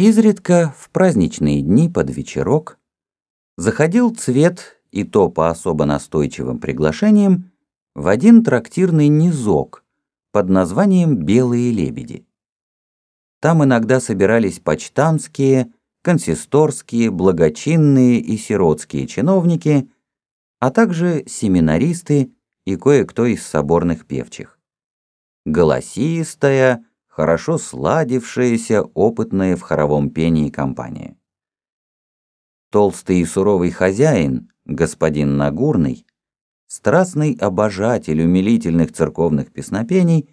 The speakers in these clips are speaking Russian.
Изредка в праздничные дни под вечерок заходил цвет, и то по особо настойчивым приглашениям, в один трактирный низок под названием «Белые лебеди». Там иногда собирались почтамские, консисторские, благочинные и сиротские чиновники, а также семинаристы и кое-кто из соборных певчих. Голосистая, хорошо сладившаяся, опытная в хоровом пении компания. Толстый и суровый хозяин, господин Нагурный, страстный обожатель умилительных церковных песнопений,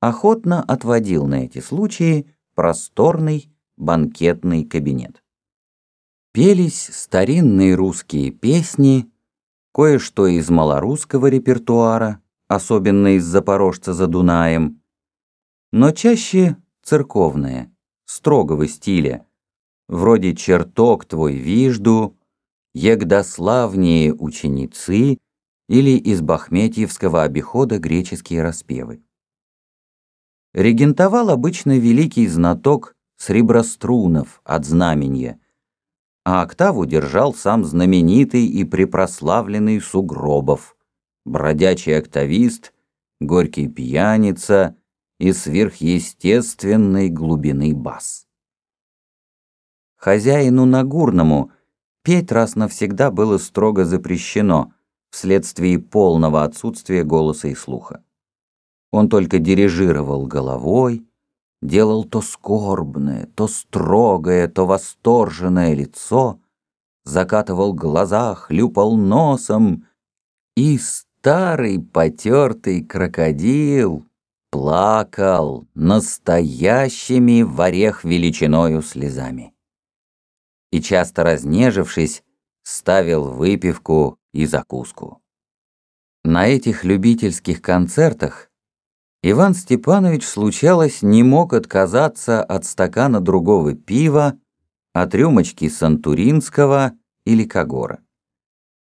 охотно отводил на эти случаи просторный банкетный кабинет. Пелись старинные русские песни, кое-что из малорусского репертуара, особенно из «Запорожца за Дунаем», но чаще церковное, строгого стиля, вроде «Чертог твой вижду», «Егдославнее ученицы» или из бахметьевского обихода греческие распевы. Регентовал обычно великий знаток среброструнов от знаменья, а октаву держал сам знаменитый и препрославленный Сугробов, бродячий октавист, горький пьяница и сверхъестественной глубины бас. Хозяину Нагурному петь раз навсегда было строго запрещено вследствие полного отсутствия голоса и слуха. Он только дирижировал головой, делал то скорбное, то строгое, то восторженное лицо, закатывал глаза, хлюпал носом, и старый потертый крокодил плакал настоящими в орех величиною слезами. И часто разнежившись, ставил выпивку и закуску. На этих любительских концертах Иван Степанович, случалось, не мог отказаться от стакана другого пива, от рюмочки Сантуринского или Кагора.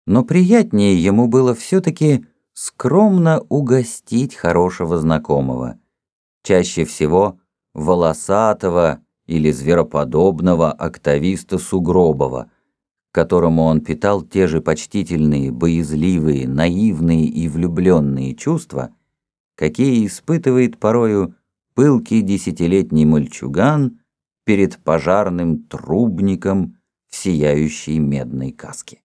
Но приятнее ему было все-таки скромно угостить хорошего знакомого, чаще всего волосатого или звероподобного октависта Сугробова, которому он питал те же почтительные, боязливые, наивные и влюбленные чувства – какие испытывает порою пылкий десятилетний мальчуган перед пожарным трубником в сияющей медной каске.